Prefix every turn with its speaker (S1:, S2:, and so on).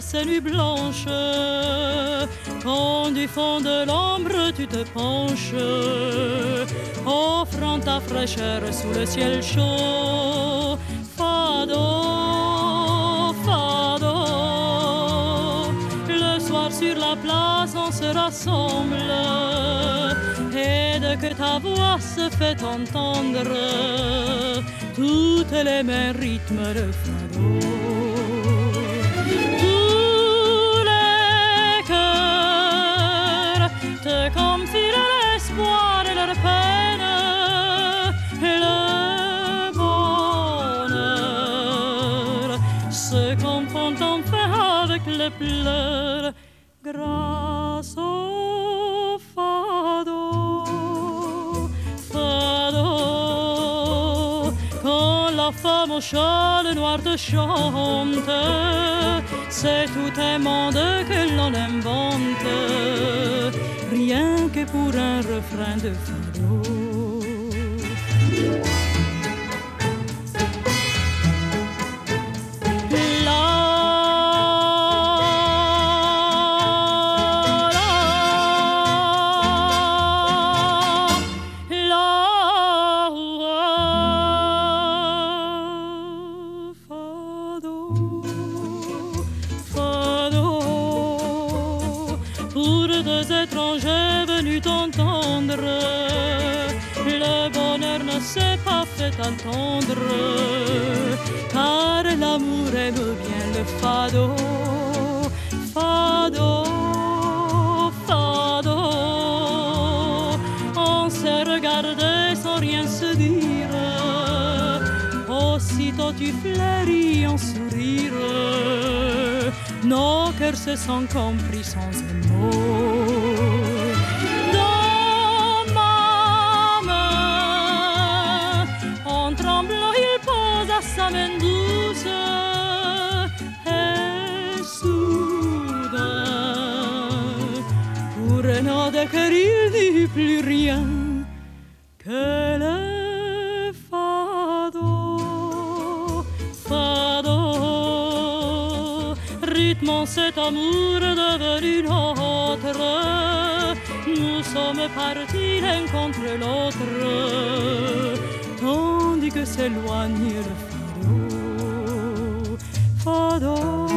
S1: ces nuits blanches, quand du fond de l'ombre tu te penches, offrant ta fraîcheur sous le ciel chaud. Fado, fado, le soir sur la place on se rassemble et de que ta voix se fait entendre toutes les mêmes rythmes de fado. Cœurs te confient l'espoir et leur peine, le bonheur se confond enfin avec les pleurs grâce au fado. Fado, quand la femme au châle noir te chante, c'est tout un monde que l'on invente, pour un refrain de fado. Pour deux étrangers venus t'entendre, le bonheur ne s'est pas fait attendre, car l'amour aime bien le fado, fado, fado. On s'est regardé sans rien se dire, aussitôt tu fleuris en sourire, nos cœurs se sont compris sans un mot. piazza Mendoza è suda pure no de caril di plus rien le fado. Fado. Rythme cet amour devenu notre nous sommes partis l'un contre l'autre s'éloigne le fado. Fado.